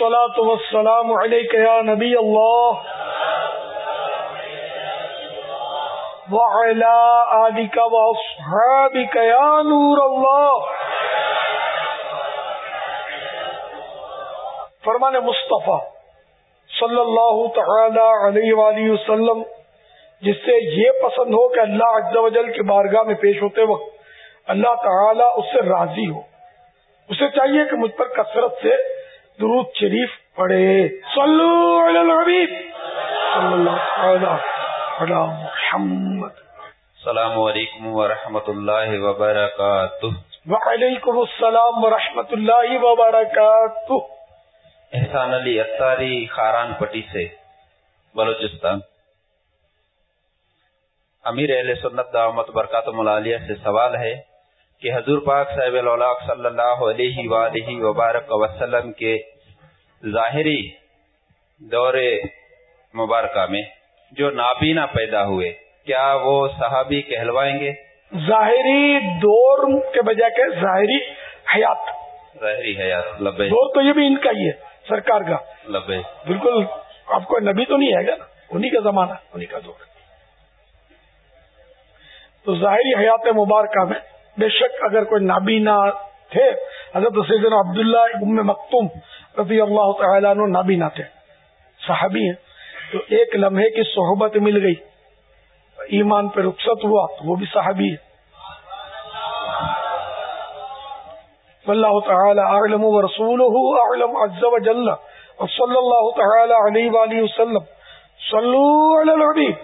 الصلاة والسلام عليك يا نبي الله. وعلى آلك وأصحابك يا نور الله. فرمان مصطفیٰ صلی اللہ تعالی علیہ وآلہ وسلم، جس سے یہ پسند ہو کہ اللہ عز و جل کے بارگاہ میں پیش ہوتے وقت اللہ تعالی اس سے راضی ہو۔ اسے چاہیے کہ مجھ پر کثرت سے درود شریف پڑھے۔ صلو علی الحبیب۔ صلی اللہ علی محمد۔ السلام علیکم ورحمۃ اللہ وبرکاتہ۔ وعلیکم السلام ورحمۃ اللہ وبرکاتہ۔ احسان علی اتاری خاران پٹی سے۔ بلوچستان۔ امیر اہل سنت دعوت برکات ملالیہ سے سوال ہے۔ کہ حضور پاک صاحب اللہ صلی اللہ علیہ وآلہ وبارک وسلم کے ظاہری دور مبارکہ میں جو نابینا پیدا ہوئے کیا وہ صحابی کہلوائیں گے؟ ظاہری دور کے بجائے کہ ظاہری حیات۔ ظاہری حیات لبے دور تو یہ بھی ان کا ہی ہے سرکار کا۔ لبے بالکل آپ کو نبی تو نہیں ہے گا نا انہی کا زمانہ انہی کا دور۔ تو ظاہری حیات مبارکہ میں بے شک اگر کوئی نابینا تھے، حضرت سیدنا عبداللہ ام مکتوم رضی اللہ تعالیٰ عنہ نابینا تھے، صحابی ہیں۔ تو ایک لمحے کی صحبت مل گئی، ایمان پہ رخصت ہوا، تو وہ بھی صحابی ہے واللہ تعالی اعلم و رسولہ اعلم عز و جل وصلی اللہ تعالی علیہ وآلہ وسلم۔ صلو علی الحبیب۔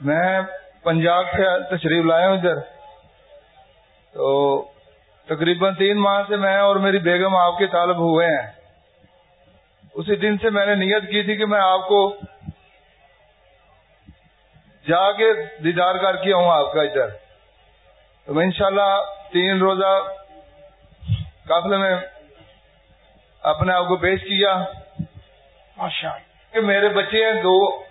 میں پنجاب سے تشریف لایا ہوں ادھر۔ تو تقریباً تین ماہ سے میں اور میری بیگم آپ کے طالب ہوئے ہیں۔ اسی دن سے میں نے نیت کی تھی کہ میں آپ کو جا کے دیدار کر کے آؤں آپ کا ادھر۔ تو میں انشاءاللہ تین روزہ قافلے میں اپنے آپ کو پیش کیا۔ کہ میرے بچے ہیں دو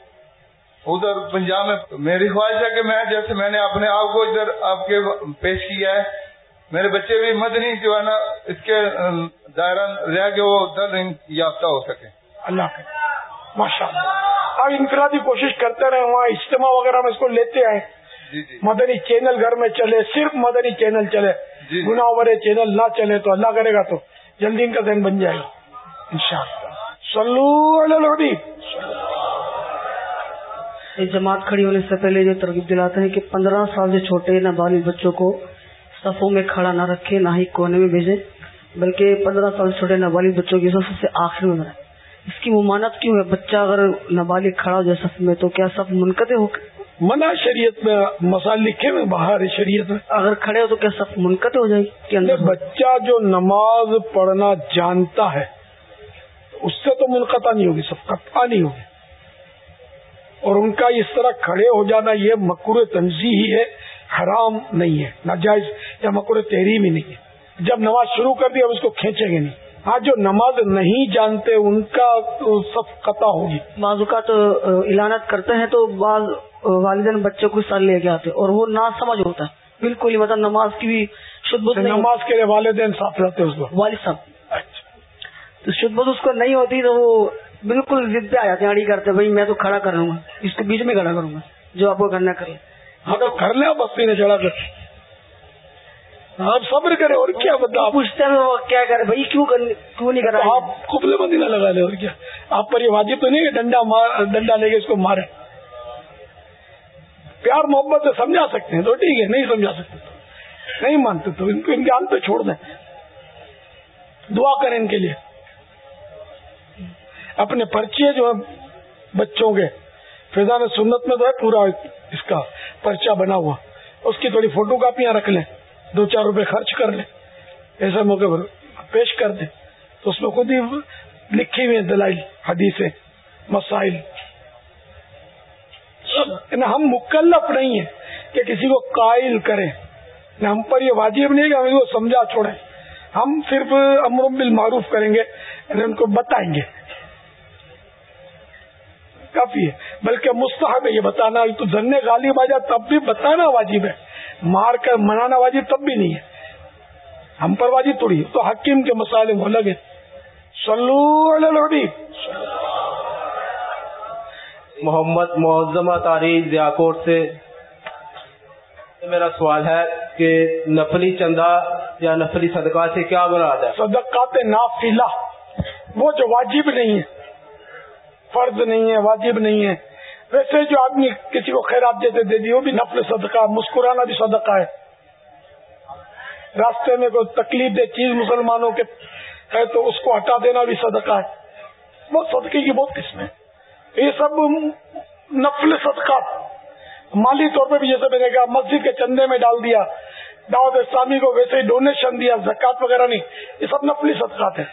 ادھر پنجاب میں میری خواہش ہے کہ میں جیسے میں نے اپنے آپ کو ادھر آپ کے پیش کیا ہے میرے بچے بھی مدنی جو ہے نا اس کے دائرہ رہ کے وہ در یافتہ ہو سکے اللہ ماشاء اللہ اب انفرادی کوشش کرتے رہے وہاں اجتماع وغیرہ میں اس کو لیتے آئے۔ جی جی۔ مدنی چینل گھر میں چلے صرف مدنی چینل چلے۔ جی۔ گنا والے چینل نہ چلے تو اللہ کرے گا تو جلدی ان کا ذہن بن جائے گا۔ ان شاء اللہ سلو ایک جماعت کھڑی ہونے سے پہلے جو ترغیب دلاتے ہیں کہ پندرہ سال سے چھوٹے نابالغ بچوں کو صفوں میں کھڑا نہ رکھے نہ ہی کونے میں بھیجے بلکہ پندرہ سال سے چھوٹے نابالغ بچوں کی سب سے آخر میں بنائے اس کی ممانت کیوں ہے؟ بچہ اگر نابالغ کھڑا ہو جائے صف میں تو کیا صف منقطع ہو منع شریعت میں مسائل لکھے میں باہر شریعت میں۔ اگر کھڑے ہو تو کیا صف منقطع ہو جائے گی؟ بچہ جو نماز پڑھنا جانتا ہے اس سے تو منقطع نہیں ہوگی سب قطع نہیں ہوگی۔ اور ان کا اس طرح کھڑے ہو جانا یہ مکر تنظیم ہی ہے حرام نہیں ہے ناجائز یا مکر تحریم ہی نہیں ہے۔ جب نماز شروع کر دی اب اس کو کھینچیں گے نہیں۔ ہاں جو نماز نہیں جانتے ان کا سب قطع ہوگی بعض اوقات اعلانت کرتے ہیں تو بعض والدین بچے کو سال لے کے آتے اور وہ نہ سمجھ ہوتا ہے۔ بالکل ہی مطلب نماز کی بھی شدھ بدھ نہیں نماز کے لیے والدین ساتھ رہتے اس کو والد صاحب۔ تو شدھ بدھ اس کو نہیں ہوتی تو وہ بالکل ضد پہ آ جاتے ہیں اڑی کرتے بھائی میں تو کھڑا کروں گا۔ اس کے بیچ میں کھڑا کروں گا۔ جو آپ کو کرنا کرے۔ ہاں تو کر لیں بستی نے چڑھا کر۔ آپ صبر کرے اور کیا بتا پوچھتے ہیں وہ کیا کرے؟ بھائی کیوں کیوں نہیں کر رہا آپ قبل بندی نہ لگا لے اور کیا؟ آپ پر یہ واجب تو نہیں کہ ڈنڈا ڈنڈا لے کے اس کو مارے۔ پیار محبت سے سمجھا سکتے ہیں تو ٹھیک ہے نہیں سمجھا سکتے تو۔ نہیں مانتے تو ان کو امتحان پہ چھوڑ دیں۔ دعا کریں ان کے لیے۔ اپنے پرچے جو ہیں بچوں کے فیضان سنت میں تو ہے پورا اس کا پرچہ بنا ہوا۔ اس کی تھوڑی فوٹو کاپیاں رکھ لیں، دو چار روپے خرچ کر لیں۔ ایسے موقع پر پیش کر دیں۔ تو اس میں خود ہی لکھی ہوئی دلائل حدیث مسائل۔ ہم مکلف نہیں ہیں کہ کسی کو قائل کریں۔ نہ ہم پر یہ واجب نہیں کہ ہم کو سمجھا چھوڑیں۔ ہم صرف امر بالمعروف کریں گے ان کو بتائیں گے۔ کافی ہے۔ بلکہ مستحب ہے یہ بتانا تو دھنے غالب آ جائے تب بھی بتانا واجب ہے۔ مار کر منانا واجب تب بھی نہیں ہے۔ ہم پر واجب توڑی تو حکیم کے مسائل وہ الگ ہے سلو الحبیب۔ محمد معظمہ تاریخ ضیاکوٹ سے میرا سوال ہے کہ نفلی چندہ یا نفلی صدقہ سے کیا مراد ہے؟ صدقات نافلہ وہ جو واجب نہیں ہے۔ فرض نہیں ہے، واجب نہیں ہے۔ ویسے جو آدمی کسی کو خیرات دیتے، دے دی وہ بھی نفل صدقہ، مسکرانا بھی صدقہ ہے۔ راستے میں کوئی تکلیف دے چیز مسلمانوں کے ہے تو اس کو ہٹا دینا بھی صدقہ ہے۔ بہت صدقے کی بہت قسمیں یہ سب نفل صدقات مالی طور پہ بھی جیسے میں نے کہا، مسجد کے چندے میں ڈال دیا، دعوت اسلامی کو ویسے ہی ڈونیشن دیا زکات وغیرہ نہیں۔ یہ سب نفلی صدقات ہیں۔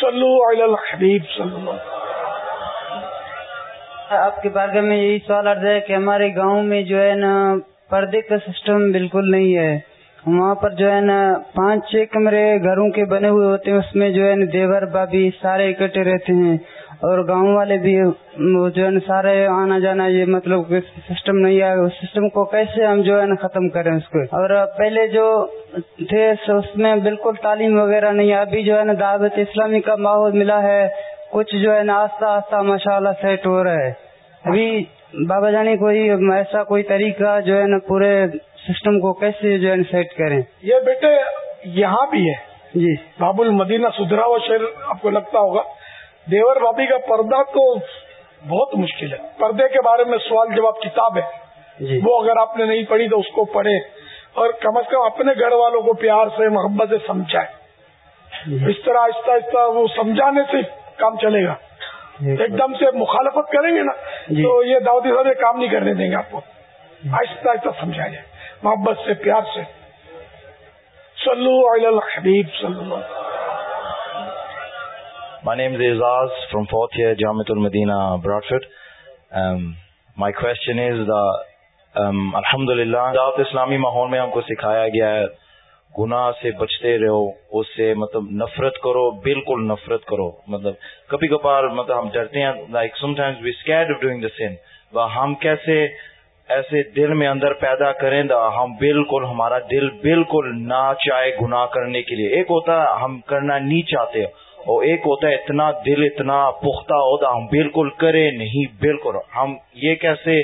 سلو الحبیب صلو آپ کے بارے میں یہی سوال عرض ہے کہ ہمارے گاؤں میں جو ہے نا پردے کا سسٹم بالکل نہیں ہے۔ وہاں پر جو ہے نا پانچ چھ کمرے گھروں کے بنے ہوئے ہوتے ہیں، اس میں جو ہے نا دیور، بابی سارے اکٹھے رہتے ہیں۔ اور گاؤں والے بھی جو ہے نا سارے آنا جانا، یہ مطلب سسٹم نہیں ہے۔ اس سسٹم کو کیسے ہم جو ہے نا ختم کریں اس کو؟ اور پہلے جو تھے، اس میں بالکل تعلیم وغیرہ نہیں ہے۔ ابھی جو ہے نا دعوت اسلامی کا ماحول ملا ہے۔ کچھ جو ہے نا آستہ آستہ ماشاء اللہ سیٹ ہو رہا ہے۔ ابھی بابا جانی کوئی ایسا کوئی طریقہ جو ہے نا پورے سسٹم کو کیسے جو ہے سیٹ کریں؟ یہ بیٹے یہاں بھی ہے۔ جی۔ باب المدینہ سدھرا ہوا شہر آپ کو لگتا ہوگا۔ دیور بابی کا پردہ تو بہت مشکل ہے۔ پردے کے بارے میں سوال جواب کتاب ہے جی۔ وہ اگر آپ نے نہیں پڑھی تو اس کو پڑھے اور کم از کم اپنے گھر والوں کو پیار سے محبت سے سمجھائے اس طرح آہستہ آہستہ وہ سمجھانے سے کام چلے گا۔ ایک دم سے مخالفت کریں گے نا جی۔ تو یہ دعوتی صاحب کام نہیں کرنے دیں گے آپ کو۔ آہستہ آہستہ سمجھا جائے محبت سے پیار سے۔ صلو علی الحبیب صلی اللہ My name is Izaz from fourth year Jamiatul Medina Bradford. Um, my question is that um, Alhamdulillah دعوت اسلامی ماحول میں ہم کو سکھایا گیا ہے گناہ سے بچتے رہو، اس سے مطلب نفرت کرو، بالکل نفرت کرو۔ مطلب کبھی کبھار مطلب ہم ڈرتے ہیں like some times we scared of doing the sin ہم کیسے ایسے دل میں اندر پیدا کریں دا، ہم بالکل ہمارا دل بالکل نہ چاہے گناہ کرنے کے لیے۔ ایک ہوتا ہے ہم کرنا نہیں چاہتے، اور ایک ہوتا ہے اتنا دل اتنا پختہ ہوتا ہم بالکل کرے نہیں، بالکل۔ ہم یہ کیسے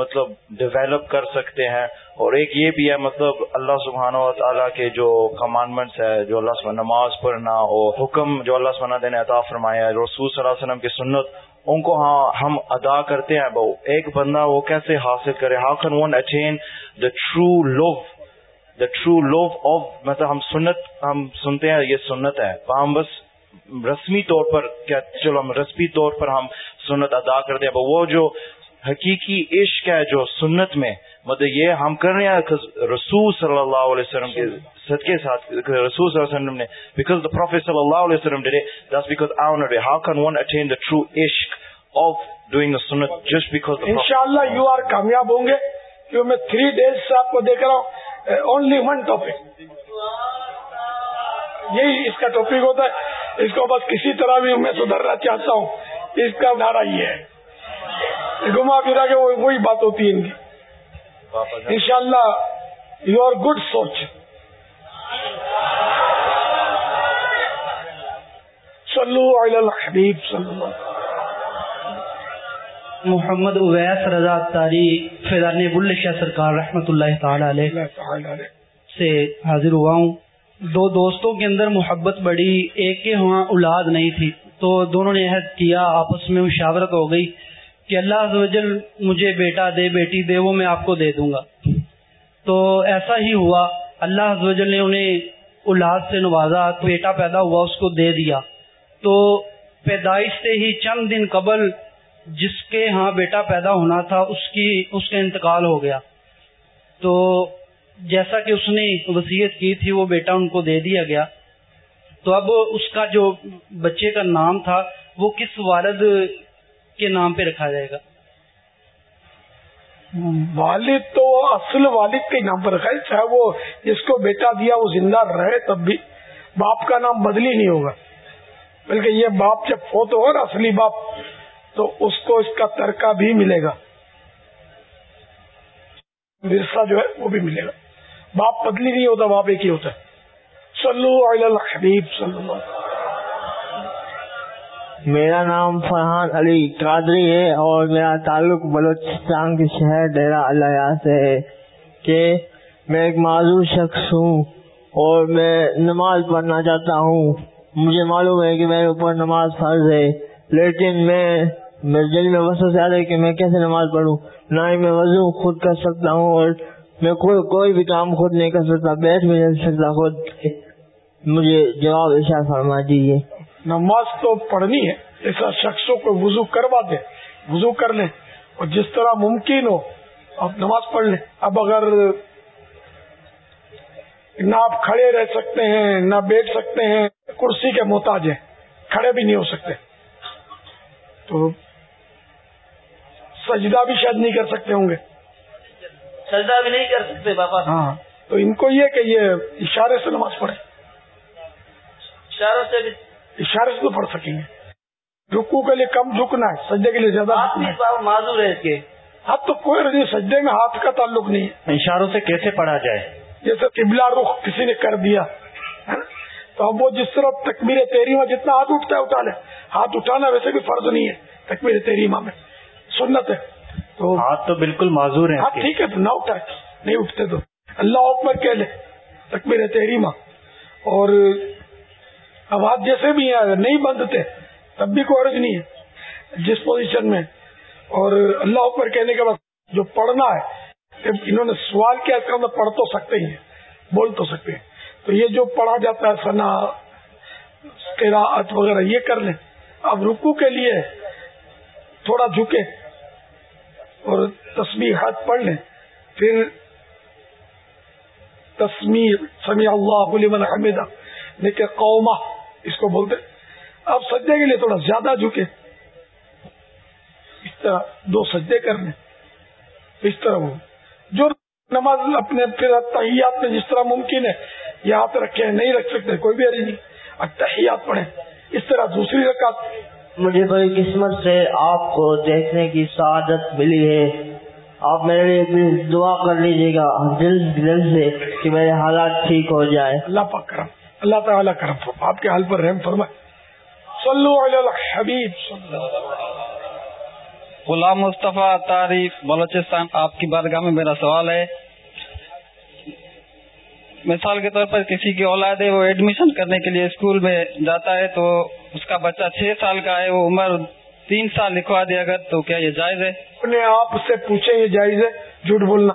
مطلب ڈیولپ کر سکتے ہیں؟ اور ایک یہ بھی ہے مطلب اللہ سبحانہ و تعالیٰ کے جو کمانڈمنٹس ہے، جو اللہ سبحانہ نماز پڑھنا اور حکم جو اللہ سبحانہ نے عطا فرمایا ہے، رسول صلی اللہ علیہ وسلم کی سنت، ان کو ہاں ہم ادا کرتے ہیں۔ بہو ایک بندہ وہ کیسے حاصل کرے؟ How can one attain the true love the true love of مطلب ہم سنت، ہم سنتے ہیں، یہ سنت ہے۔ ہم بس رسمی طور پر کیا، چلو ہم رسمی طور پر ہم سنت ادا کرتے ہیں۔ وہ جو حقیقی عشق ہے، جو سنت میں مطلب یہ ہم کر رہے ہیں رسول صلی اللہ علیہ وسلم کے صدقے ساتھ رسول صلی اللہ علیہ وسلم نے بیکاز دا پروفیٹ صلی اللہ علیہ وسلم they this because ah they how can one attain the true عشق of doing the sunnah just because ان شاء اللہ یو آر کامیاب ہوں گے کیونکہ میں تھری ڈیز سے آپ کو دیکھ رہا ہوں اونلی ون ٹاپک یہی اس کا ٹاپک ہوتا ہے اس کو بس کسی طرح بھی میں سدھرنا چاہتا ہوں اس کا نعرہ یہ ہے گما پھرا کے وہی بات ہوتی ہے ان کی ان شاء اللہ یو آر گڈ سوچ الحبیب صلو محمد اویس رضا تاری فیضان بل شاہ سرکار رحمت اللہ تعالی علیہ۔ سے حاضر ہوا ہوں۔ دو دوستوں کے اندر محبت بڑی ایک کے وہاں اولاد نہیں تھی تو دونوں نے عہد کیا آپس میں مشاورت ہو گئی۔ کہ اللہ عزوجل مجھے بیٹا دے، بیٹی دے، وہ میں آپ کو دے دوں گا۔ تو ایسا ہی ہوا۔ اللہ عزوجل نے انہیں اولاد سے نوازا، بیٹا پیدا ہوا، اس کو دے دیا۔ تو پیدائش سے ہی چند دن قبل جس کے ہاں بیٹا پیدا ہونا تھا، اس کی، اس کا انتقال ہو گیا۔ تو جیسا کہ اس نے وسیعت کی تھی، وہ بیٹا ان کو دے دیا گیا۔ تو اب اس کا جو بچے کا نام تھا، وہ کس والد کے نام پہ رکھا جائے گا۔ والد تو اصل والد کے نام پر رکھا ہے، چاہے وہ جس کو بیٹا دیا وہ زندہ رہے، تب بھی باپ کا نام بدلی نہیں ہوگا۔ بلکہ یہ باپ جب فوت ہوگا نا اصلی باپ، تو اس کو اس کا ترکہ بھی ملے گا۔ ورثہ جو ہے، وہ بھی ملے گا۔ باپ بدلی نہیں ہوتا، باپ ایک ہی ہوتا ہے۔ صلو علی الحبیب صلی اللہ میرا نام فرحان علی قادری ہے اور میرا تعلق بلوچستان کے شہر ڈیرا اللہ سے ہے کہ میں ایک معذور شخص ہوں اور میں نماز پڑھنا چاہتا ہوں۔ مجھے معلوم ہے کہ میرے اوپر نماز فرض ہے، لیکن میں، میرے دل میں وسو سے آ ہے کہ میں کیسے نماز پڑھوں۔ نہ ہی میں وضو خود کر سکتا ہوں اور میں کوئی کوئی بھی کام خود نہیں کر سکتا، بیٹھ بھی نہیں سکتا خود۔ مجھے جواب ایسا فرما دیجیے نماز تو پڑھنی ہے ایسا شخصوں کو وضو کروا دے وضو کر لیں اور جس طرح ممکن ہو آپ نماز پڑھ لیں۔ اب اگر نہ آپ کھڑے رہ سکتے ہیں نہ بیٹھ سکتے ہیں کرسی کے محتاج ہیں کھڑے بھی نہیں ہو سکتے۔ تو سجدہ بھی شاید نہیں کر سکتے ہوں گے۔ سجدہ بھی نہیں کر سکتے بابا ہاں تو ان کو یہ کہ یہ اشارے سے نماز پڑھے اشاروں سے بھی اشارے سے تو پڑھ سکیں گے۔ رکو کے لیے کم جھکنا ہے سجدے کے لیے زیادہ معذور ہے۔ اس کے۔ ہاں تو کوئی نہیں سجدے میں ہاتھ کا تعلق نہیں ہے۔ اشاروں سے کیسے پڑھا جائے؟ جیسے قبلہ رخ کسی نے کر دیا تو اب وہ جس طرح تکبیر تحریمہ جتنا ہاتھ اٹھتا ہے اٹھا لے۔ ہاتھ اٹھانا ویسے بھی فرض نہیں ہے تکبیر تحریمہ میں۔ سنت ہے۔ تو ہاتھ تو بالکل معذور ہیں ہاں ٹھیک ہے تو نہ اٹھائے نہیں اٹھتے تو۔ اللہ اکبر کہہ لے تکبیر تحریمہ۔ اور اب ہاتھ جیسے بھی ہیں، اگر نہیں بندھتے تب بھی کوئی عرض نہیں ہے۔ جس پوزیشن میں، اور اللہ اکبر کہنے کے بعد جو پڑھنا ہے انہوں نے سوال کیا، اس کا مطلب پڑھ تو سکتے ہی ہیں، بول تو سکتے ہیں۔ تو یہ جو پڑھا جاتا ہے سنا قراءت وغیرہ، یہ کر لیں۔ اب رکو کے لیے تھوڑا جھکے اور تصویر ہاتھ پڑھ لیں۔ پھر تصویر سمیع اللہ لمن حمدہ، لیکن قوما اس کو بولتے اب سجدے کے لیے تھوڑا زیادہ جھکے۔ اس طرح دو سجدے کرنے۔ اس طرح وہ۔ جو نماز اپنے پھر تحیات میں جس طرح ممکن ہے یاد رکھے نہیں رکھ سکتے کوئی بھی نہیں۔ تحیات پڑھیں۔ اس طرح دوسری رکعت۔ مجھے بڑی قسمت سے آپ کو دیکھنے کی سعادت ملی ہے۔ آپ میرے لیے پلیز دعا کر لیجیے گا۔ دل دل سے کہ میرے حالات ٹھیک ہو جائے اللہ پاک کرم۔ اللہ تعالیٰ کرم آپ کے حال پر رحم فرمائے۔ صلو علی الحبیب۔ غلام مصطفیٰ تعریف بلوچستان آپ کی بارگاہ میں میرا سوال ہے۔ مثال کے طور پر کسی کی اولاد ہے وہ ایڈمیشن کرنے کے لیے اسکول میں جاتا ہے تو اس کا بچہ چھ سال کا ہے وہ عمر تین سال لکھوا دیا اگر تو کیا یہ جائز ہے؟ اپنے آپ سے پوچھے یہ جائز ہے۔ جھوٹ بولنا۔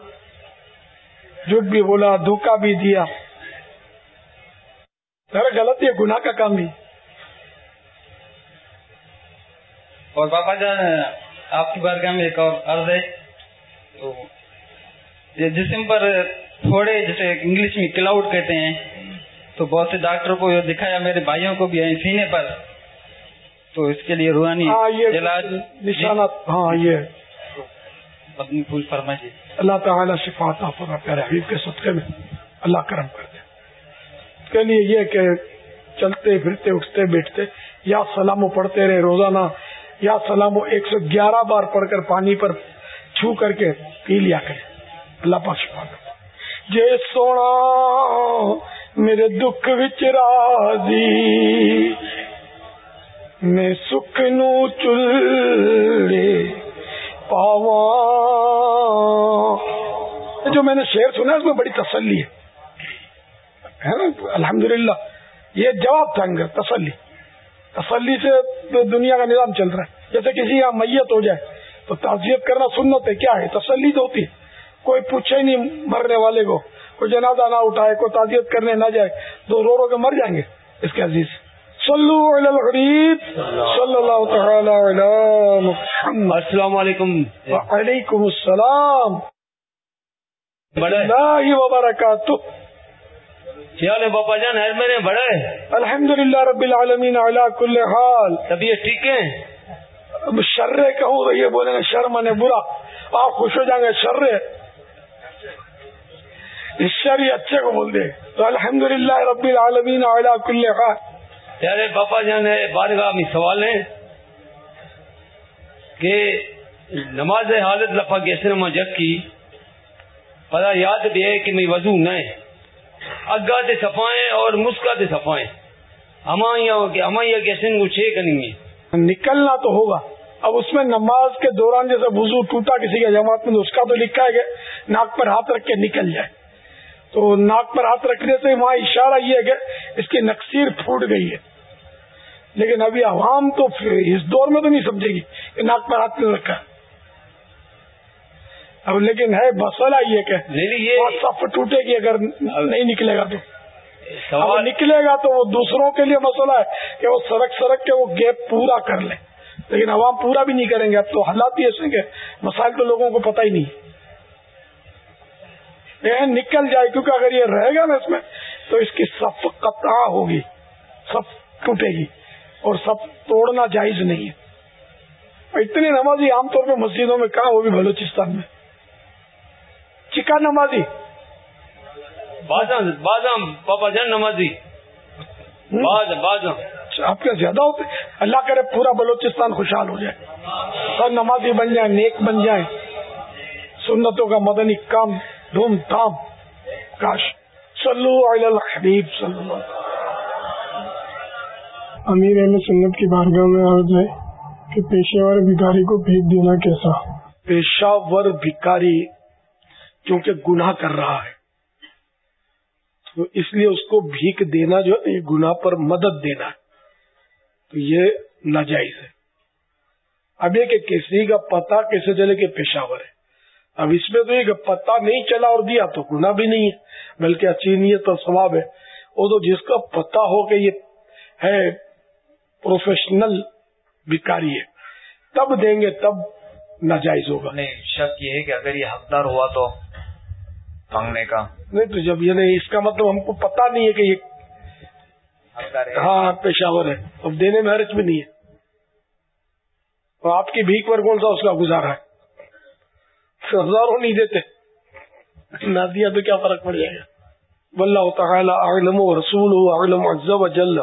جھوٹ بھی بولا دھوکا بھی دیا۔ ذرا غلط یہ گناہ کا کام بھی اور بابا جان آپ کی بارگاہ میں ایک اور عرض ہے۔ تو یہ جسم پر تھوڑے جیسے انگلش میں کلاؤڈ کہتے ہیں تو بہت سے ڈاکٹروں کو یہ دکھایا میرے بھائیوں کو بھی سینے پر۔ تو اس کے لیے روحانی علاج۔ نشانات ہاں یہ۔ پھول فرمائیے۔ اللہ تعالیٰ شفاعت فرما پیارے حبیب کے صدقے میں۔ اللہ کرم کر اس کے لیے یہ کہ چلتے، پھرتے، اٹھتے، بیٹھتے، یا سلام پڑھتے رہے روزانہ، یا سلام ایک سو گیارہ بار پڑھ کر پانی پر چھو کر کے پی لیا کرے۔ اللہ پاک شفا جے سونا میرے دکھ وچ راضی، میں سکھ نو چلے پاوا جو میں نے شعر سنا اس میں بڑی تسلی ہے۔ نا؟ الحمدللہ۔ یہ جواب تھا انگر تسلی۔ تسلی سے دنیا کا نظام چل رہا ہے جیسے کسی یہاں میت ہو جائے تو تعزیت کرنا سنت ہے کیا ہے؟ تسلی تو ہوتی ہے۔ کوئی پوچھے نہیں مرنے والے کو کوئی جنازہ نہ اٹھائے کوئی تعزیت کرنے نہ جائے تو رو رو کے مر جائیں گے اس کے عزیز۔ صلو علی الغریب۔ صلی اللہ تعالی علی محمد۔ السلام علیکم۔ وعلیکم السلام۔ اللہ وبرکاتہ۔ خیال ہے باپا جان ہے میرے بڑے الحمد للہ رب العالمین علی کل حال۔ طبیعت ٹھیک ہے اب شرے کہوں تو یہ بولیں گے شرم نے برا۔ آپ خوش ہو جائیں گے شرے شر ہی اچھے کو بول دے۔ تو الحمد للہ رب العالمین علی کل حال۔ پیارے باپا جان ہے بارگاہ میں سوال ہے کہ نماز حالت لفا کیسے نماز جگ کی؟ پتا یاد بھی ہے کہ میں وضو نہ اگا تے صفائیں اور مسکا تے صفائیں۔ ہمایا ہمایا کیسے چھ کریں گے۔ نکلنا تو ہوگا۔ اب اس میں نماز کے دوران جیسے وضو ٹوٹا کسی کا جماعت میں اس کا تو لکھا ہے کہ ناک پر ہاتھ رکھ کے نکل جائے۔ تو ناک پر ہاتھ رکھنے سے وہاں اشارہ یہ ہے کہ اس کی نقصیر پھوٹ گئی ہے۔ لیکن ابھی عوام تو اس دور میں تو نہیں سمجھے گی کہ ناک پر ہاتھ نہیں رکھا۔ اب لیکن ہے مسئلہ یہ کہ یہ صف ٹوٹے گی اگر نہیں نکلے گا تو۔ اب نکلے گا تو وہ دوسروں کے لیے مسئلہ ہے کہ وہ سڑک سڑک کے وہ گیپ پورا کر لیں۔ لیکن عوام پورا بھی نہیں کریں گے۔ اب تو حالات ہی ایسے کہ مسائل تو لوگوں کو پتہ ہی نہیں۔ نکل جائے کیونکہ اگر یہ رہے گا نا اس میں تو اس کی صف قطع ہوگی۔ صف ٹوٹے گی۔ اور سب توڑنا جائز نہیں ہے۔ اتنی نمازی عام طور پہ مسجدوں میں کہاں ہوگی؟ بلوچستان میں۔ چکا نمازی؟ بازام پاپا جان نمازی. اچھا، آپ کے زیادہ ہوتے اللہ کرے پورا بلوچستان خوشحال ہو جائے۔ سب نمازی بن جائیں نیک بن جائیں۔ سنتوں کا مدنی کام دھوم دھام۔ کاش۔ صلو علی الحبیب صلی اللہ امیر اہل سنت کی بارگاہ میں عرض ہے کہ پیشہ ور بھکاری کو بھیج دینا کیسا؟ پیشہ ور بھکاری کیونکہ گناہ کر رہا ہے۔ تو اس لیے اس کو بھیک دینا جو ہے گناہ پر مدد دینا ہے۔ تو یہ ناجائز ہے۔ اب یہ کہ کسی کا پتا کیسے چلے کہ پیشاور ہے۔ اب اس میں تو یہ کہ پتا نہیں چلا اور دیا تو گناہ بھی نہیں ہے، بلکہ اچھی نیت اور ثواب ہے۔ وہ تو جس کا پتا ہو کہ یہ ہے، پروفیشنل بھکاری ہے۔ تب دیں گے، تب ناجائز ہوگا۔ نہیں، شک یہ ہے کہ اگر یہ حقدار ہوا تو مانگنے کا۔ نہیں تو جب یہ نہیں اس کا مطلب ہم کو پتا نہیں ہے کہ یہ ہاں پیشاور ہے۔ اب دینے میں حرج بھی نہیں ہے۔ تو آپ کی بھیک پر کون سا اس کا گزارا ہے؟ ہزاروں نہیں دیتے۔ نہ دیا تو کیا فرق پڑ جائے گا؟ واللہ تعالی اعلم و رسول اعلم عز و جل۔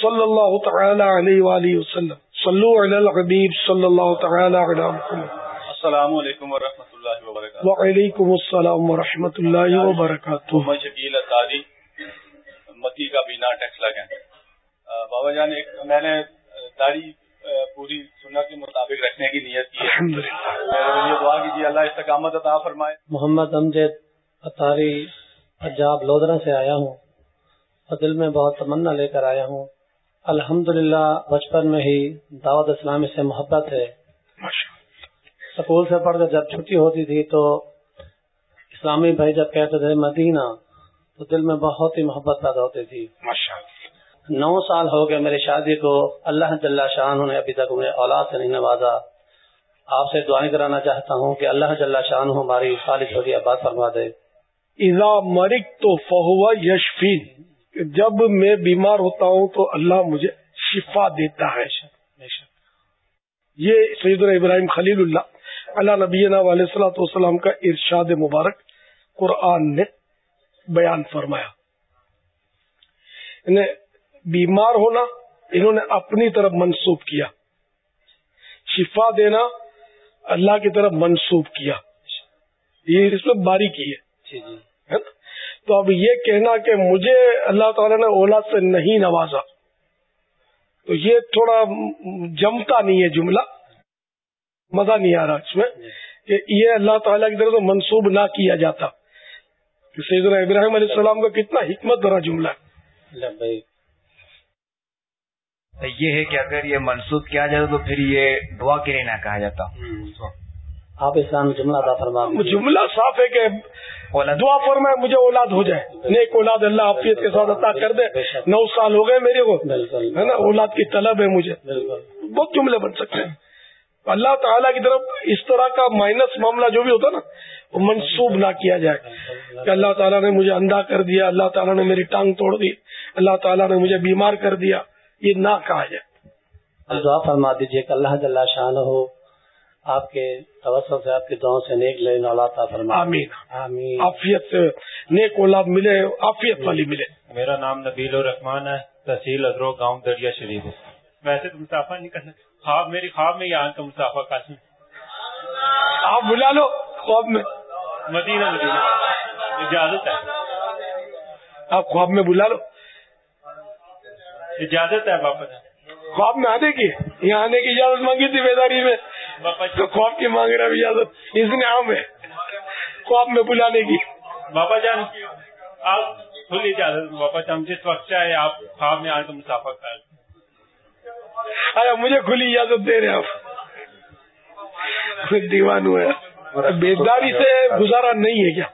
صلی اللہ تعالی علیہ وآلہ وسلم۔ صلو علی الحبیب صلی اللہ تعالی علی محمد۔ السلام علیکم ورحمۃ اللہ وبرکاتہ۔ وعلیکم السلام ورحمۃ اللہ وبرکاتہ۔ میں شکیل اتاری متی کا بینا ٹیکس لگے بابا جان ایک میں نے داڑھی پوری سنت کے مطابق رکھنے کی نیت کی ہے۔ دعا کیجیے اللہ استقامت عطا فرمائے۔ محمد امجد اتاری پنجاب لودرا سے آیا ہوں۔ اور دل میں بہت تمنا لے کر آیا ہوں۔ الحمد للہ بچپن میں ہی دعوت اسلامی سے محبت ہے۔ سکول سے پڑھ کر جب چھٹی ہوتی تھی تو اسلامی بھائی جب کہتے تھے مدینہ تو دل میں بہت ہی محبت پیدا ہوتی تھی۔ نو سال ہو گئے میری شادی کو اللہ جل شاہ نے ابھی تک انہیں اولاد سے نہیں نوازا۔ آپ سے دعائیں کرانا چاہتا ہوں کہ اللہ جل شاہ ہماری خالد ہوگی بات فرما دے۔ ایزا مرک تو فہو یشفین۔ جب میں بیمار ہوتا ہوں تو اللہ مجھے شفا دیتا ہے۔ یہ سید ابراہیم خلیل اللہ۔ اللہ نبینا علیہ صلاحت والسلام کا ارشاد مبارک قرآن نے بیان فرمایا۔ انہیں بیمار ہونا انہوں نے اپنی طرف منسوب کیا۔ شفا دینا اللہ کی طرف منسوب کیا۔ یہ اس میں باریکی ہے۔ تو اب یہ کہنا کہ مجھے اللہ تعالی نے اولاد سے نہیں نوازا تو یہ تھوڑا جمتا نہیں ہے جملہ۔ مزہ نہیں آ رہا اس میں کہ یہ اللہ تعالیٰ کی طرف سے منسوب نہ کیا جاتا۔ سیدنا ابراہیم علیہ السلام کا کتنا حکمت بھرا جملہ ہے۔ یہ ہے کہ اگر یہ منسوخ کیا جاتا تو پھر یہ دعا کے لیے نہ کہا جاتا۔ آپ اسلام جملہ فرما جملہ صاف ہے کہ دعا فرمائے مجھے اولاد ہو جائے۔ نیک اولاد اللہ حافظ کے ساتھ عطا کر دے۔ نو سال ہو گئے میرے کو۔ ہے نا؟ اولاد کی طلب ہے مجھے۔ بہت جملے بن سکتے ہیں۔ اللہ تعالیٰ کی طرف اس طرح کا مائنس معاملہ جو بھی ہوتا نا وہ منسوب نہ کیا جائے۔ کہ اللہ تعالیٰ نے مجھے اندھا کر دیا اللہ تعالیٰ نے میری ٹانگ توڑ دی اللہ تعالیٰ نے مجھے بیمار کر دیا یہ نہ کہا جائے۔ دعا فرما دیجیے کہ اللہ جل شان ہو آپ کے توسل سے آپ کی دعاؤں سے نیک لین اولاد فرما آمین۔ آمین۔ عافیت سے نیک اولاد ملے عافیت والی ملے۔ میرا نام نبیل الرحمان ہے تحصیل ادرو گاؤں دریا شریف۔ ویسے تو مسافہ نہیں کرنا۔ خواب میری خواب میں یہاں کا مسافہ قاسم آپ بلا لو خواب میں۔ مدینہ مدینہ۔ اجازت ہے۔ آپ خواب میں بلا لو۔ اجازت ہے واپس۔ خواب میں آنے کی یہاں آنے کی اجازت مانگی تھی بیداری میں۔ تو خواب کی مانگ رہا اجازت۔ اس نے عام ہے۔ خواب میں بلانے کی۔ بابا جان آپ کھلی اجازت بابا جان جس وقت چاہے آپ خواب میں آ کر مسافہ کر ارے مجھے کھلی اجازت دے رہے آپ۔ دیوان ہوا بیداری سے گزارا نہیں ہے کیا؟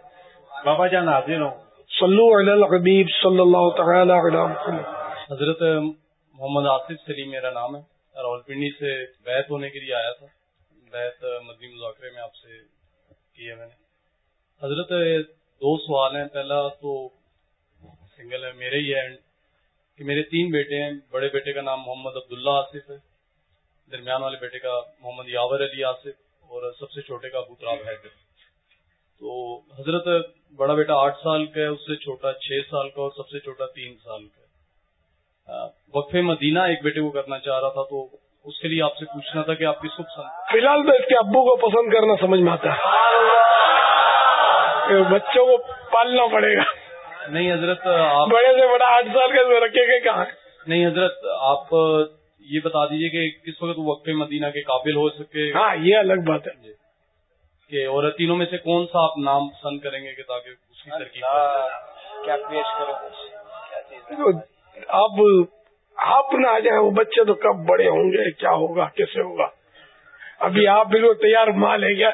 بابا جان حاضر ہوں۔ صلو علی الحبیب صلی اللہ تعالی علی محمد۔ حضرت محمد آصف سلیم میرا نام ہے۔ راول پنڈی سے بیت ہونے کے لیے آیا تھا۔ بیت مدنی مذاکرے میں آپ سے کیا میں نے۔ حضرت دو سوال ہیں۔ پہلا تو سنگل ہے میرے ہی ہے کہ میرے تین بیٹے ہیں بڑے بیٹے کا نام محمد عبداللہ آصف ہے درمیان والے بیٹے کا محمد یاور علی آصف اور سب سے چھوٹے کا ابو تراب ہے۔ تو حضرت بڑا بیٹا آٹھ سال کا ہے اس سے چھوٹا چھ سال کا اور سب سے چھوٹا تین سال کا وقف مدینہ ایک بیٹے کو کرنا چاہ رہا تھا تو اس کے لیے آپ سے پوچھنا تھا کہ آپ کس کو پسند فی الحال تو اس کے ابو کو پسند کرنا سمجھ میں آتا ہے۔ بچوں کو پالنا پڑے گا۔ نہیں حضرت آپ بڑے سے بڑا آٹھ سال کا رکھے گئے کہاں نہیں حضرت آپ یہ بتا دیجیے کہ کس وقت وقف مدینہ کے قابل ہو سکے؟ ہاں یہ الگ بات ہے۔ کہ اور تینوں میں سے کون سا آپ نام پسند کریں گے کہ تاکہ اس کی ترکیب کیا پیش کرو آپ آپ نہ آ جائیں وہ بچے تو کب بڑے ہوں گے کیا ہوگا کیسے ہوگا؟ ابھی آپ بالکل تیار مال ہے کیا؟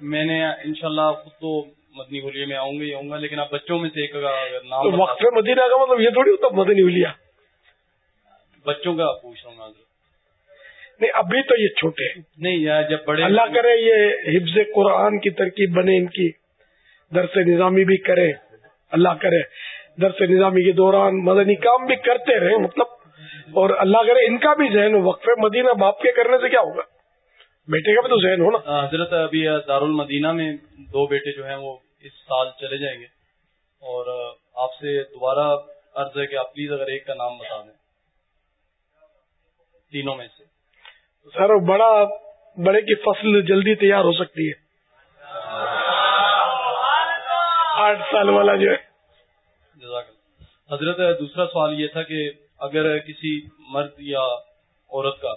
میں نے انشاءاللہ خود تو مدنی ہولیے میں آؤں گا ہی آؤں گا لیکن آپ بچوں میں سے ایک نام وقف مدینہ کا مطلب یہ تھوڑی ہوتا مدنی ہولیا بچوں کا پوچھ رہا ہوں نہیں ابھی تو یہ چھوٹے۔ ہیں نہیں یار جب بڑے اللہ کرے یہ حفظ قرآن کی ترکیب بنے ان کی درس نظامی بھی کرے۔ اللہ کرے درس نظامی کے دوران مدنی کام بھی کرتے رہے مطلب۔ اور اللہ کرے ان کا بھی ذہن وقف مدینہ باپ کے کرنے سے کیا ہوگا؟ بیٹے کا بھی تو ذہن ہو نا۔ حضرت ابھی دارالمدینہ میں دو بیٹے جو ہیں وہ اس سال چلے جائیں گے۔ اور آپ سے دوبارہ عرض ہے کہ آپ پلیز اگر ایک کا نام بتا دیں۔ تینوں میں سے۔ سر بڑا بڑے کی فصل جلدی تیار ہو سکتی ہے۔ آٹھ سال والا جو ہے۔ جزاک اللہ۔ حضرت دوسرا سوال یہ تھا کہ اگر کسی مرد یا عورت کا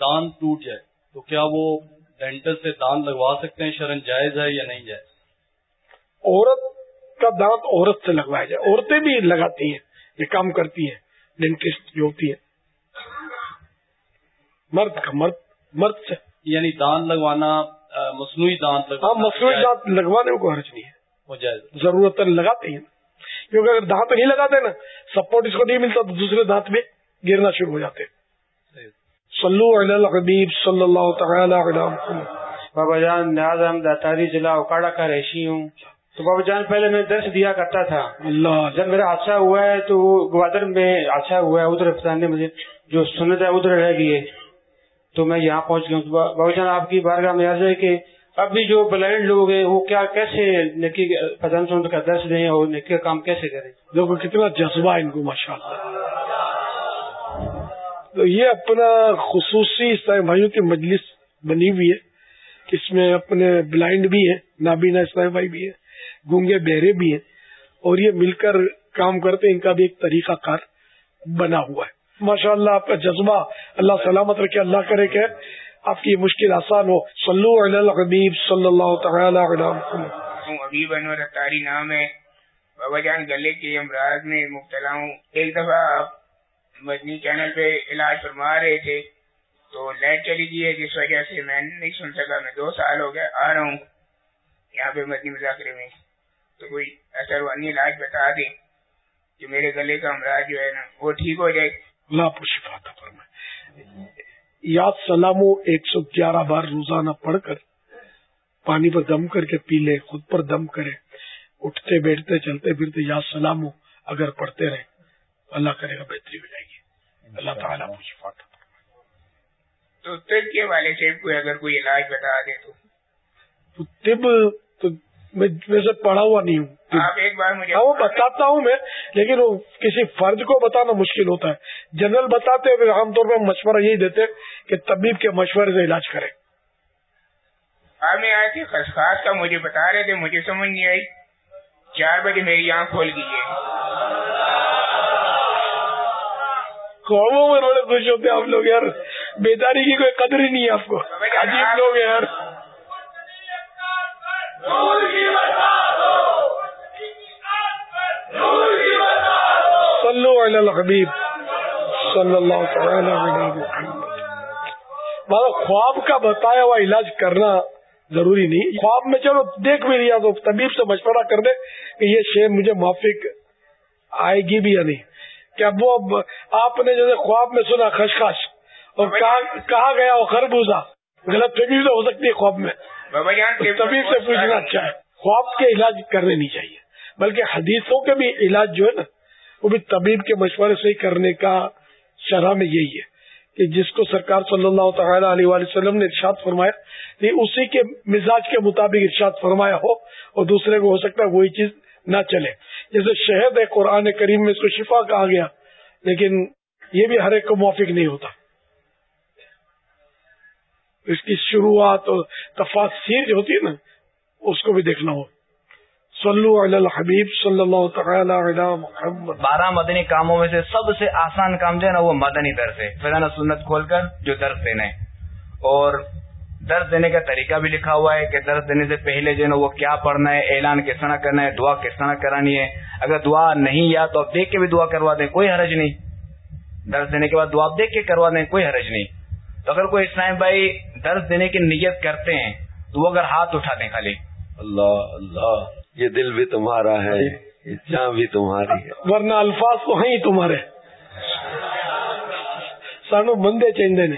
دان ٹوٹ جائے تو کیا وہ ڈینٹل سے دان لگوا سکتے ہیں شرن جائز ہے یا نہیں جائز؟ عورت کا دانت عورت سے لگوایا جائے۔ عورتیں بھی لگاتی ہیں یہ کام کرتی ہیں۔ ڈینٹسٹ جو ہوتی ہے مرد کا مرد مرد سے۔ یعنی دان لگوانا مصنوعی دانت ہاں مصنوعی دانت لگوانے میں کوئی حرج نہیں ہے۔ ضرورت لگاتے ہیں۔ کیونکہ اگر دانت نہیں لگاتے نا سپورٹ اس کو نہیں ملتا تو دوسرے دانت میں گرنا شروع ہو جاتے صلو علی الحبیب صلی اللہ تعالی علی محمد۔ بابا جان نیاز احمد اتاری ضلع اکاڑا کا رہشی ہوں۔ تو بابا جان پہلے میں درس دیا کرتا تھا۔ اللہ۔ جب میرا حادثہ ہوا ہے تو وہ گوادر میں حادثہ ہوا ہے ادھر پتہ مجھے جو سنت ہے ادھر رہ گئی ہے۔ تو میں یہاں پہنچ گیا بابا جان آپ کی بارگاہ میں عرض ہے کہ ابھی جو بلائنڈ لوگ ہیں وہ کیا کیسے نکی پتہ سنت کا درس دیں اور نکی کا کام کیسے کریں؟ دیکھو کتنا جذبہ ان کو ماشاء اللہ تو یہ اپنا خصوصی اسلامی بھائیوں کی مجلس بنی ہوئی ہے اس میں اپنے بلائنڈ بھی ہیں نابینا اسلامی بھائی بھی ہیں۔ گونگے بہرے بھی ہیں اور یہ مل کر کام کرتے ہیں، ان کا بھی ایک طریقہ کار بنا ہوا ہے۔ ماشاء اللہ آپ کا جذبہ اللہ سلامت رکھے، اللہ کرے کہ آپ کی مشکل آسان ہو۔ صلو علی الحبیب صلی اللہ تعالی علی محمد۔ انور اتاری نام ہے۔ بابا جان گلے کے امراض میں مبتلا ہوں۔ ایک دفعہ آپ مدنی چینل پہ علاج فرما رہے تھے، تو لائٹ چلی گئی ہے، جس وجہ سے میں نہیں سن سکا۔ میں دو سال ہو گئے آ رہا ہوں یہاں پہ مدنی مذاکرے میں۔ تو کوئی اثر وانی علاج بتا دیں جو میرے گلے کا امراض جو ہے نا وہ ٹھیک ہو جائے۔ اللہ پر شفا فرمائے۔ یاد سلامو ایک سو گیارہ بار روزانہ پڑھ کر پانی پر دم کر کے پی لے خود پر دم کرے۔ اٹھتے بیٹھتے چلتے پھرتے یا سلامو اگر پڑھتے رہے اللہ کرے گا بہتری ہو جائے گی۔ اللہ تعالیٰ تو طب کے والے سے کوئی اگر کوئی علاج بتا دے تو طب تو میں ویسے پڑھا ہوا نہیں ہوں۔ آپ ایک بار مجھے ہاں وہ بتاتا ہوں میں لیکن وہ کسی فرد کو بتانا مشکل ہوتا ہے۔ جنرل بتاتے پھر عام طور پہ مشورہ یہی دیتے کہ طبیب کے مشورے سے علاج کریں۔ آپ نے آئے تھے خسخاس کا مجھے بتا رہے تھے مجھے سمجھ نہیں آئی۔ چار بجے میری آنکھ کھول گئی ہے۔ قوموں میں بڑے خوش ہوتے ہیں آپ لوگ یار۔ بیداری کی کوئی قدر ہی نہیں ہے آپ کو۔ عجیب لوگ ہیں یار۔ صلو علی الحبیب۔ صلی اللہ تعالی علیہ خواب کا بتایا ہوا علاج کرنا ضروری نہیں۔ خواب میں چلو، دیکھ بھی لیا تو طبیب سے مشورہ کر دے کہ یہ شے مجھے موافق آئے گی بھی یا نہیں۔ کیا وہ آپ نے جیسے خواب میں سنا خشخاش اور کہا گیا وہ خربوزہ۔ غلط فکری تو ہو سکتی ہے خواب میں۔ طبیب سے پوچھنا اچھا ہے؟ خواب کے علاج کرنے نہیں چاہیے۔ بلکہ حدیثوں کے بھی علاج جو ہے نا وہ بھی طبیب کے مشورے سے ہی کرنے کا شرح میں یہی ہے کہ جس کو سرکار صلی اللہ تعالی علیہ وسلم نے ارشاد فرمایا کہ اسی کے مزاج کے مطابق ارشاد فرمایا ہو اور دوسرے کو ہو سکتا ہے وہی چیز نہ چلے۔ جیسے شہد ہے قرآن کریم میں اس کو شفا کہا گیا لیکن یہ بھی ہر ایک کو موافق نہیں ہوتا۔ اس کی شروعات اور تفاصیر جو ہوتی ہے نا، اس کو بھی دیکھنا ہو۔ صلو علی الحبیب صلی اللہ تعالی علی محمد۔ بارہ مدنی کاموں میں سے سب سے آسان کام جو ہے نا، وہ مدنی درس ہے۔ فضان سنت کھول کر جو درس دینا ہے اور درس دینے کا طریقہ بھی لکھا ہوا ہے کہ درس دینے سے پہلے جو ہے نا، وہ کیا پڑھنا ہے، اعلان کس طرح کرنا ہے، دعا کس طرح کرانی ہے۔ اگر دعا نہیں یا تو آپ دیکھ کے بھی دعا کروا دیں، کوئی حرج نہیں۔ درس دینے کے بعد دعا دیکھ کے کروا دیں، کوئی حرج نہیں۔ تو اگر کوئی اسلام بھائی درس دینے کی نیت کرتے ہیں تو وہ اگر ہاتھ اٹھا دیں خالی۔ اللہ اللہ یہ دل بھی تمہارا ہے جان بھی تمہاری ہے۔ ورنہ الفاظ تو ہیں ہی تمہارے۔ سانو بندے چاہیے نے۔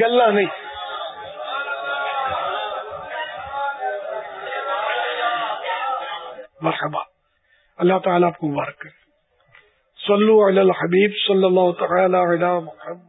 گلا نہیں۔ مرحبا۔ اللہ تعالیٰ آپ کو مبارک کرے۔ صلو علی الحبیب صلی اللہ تعالی علی محمد۔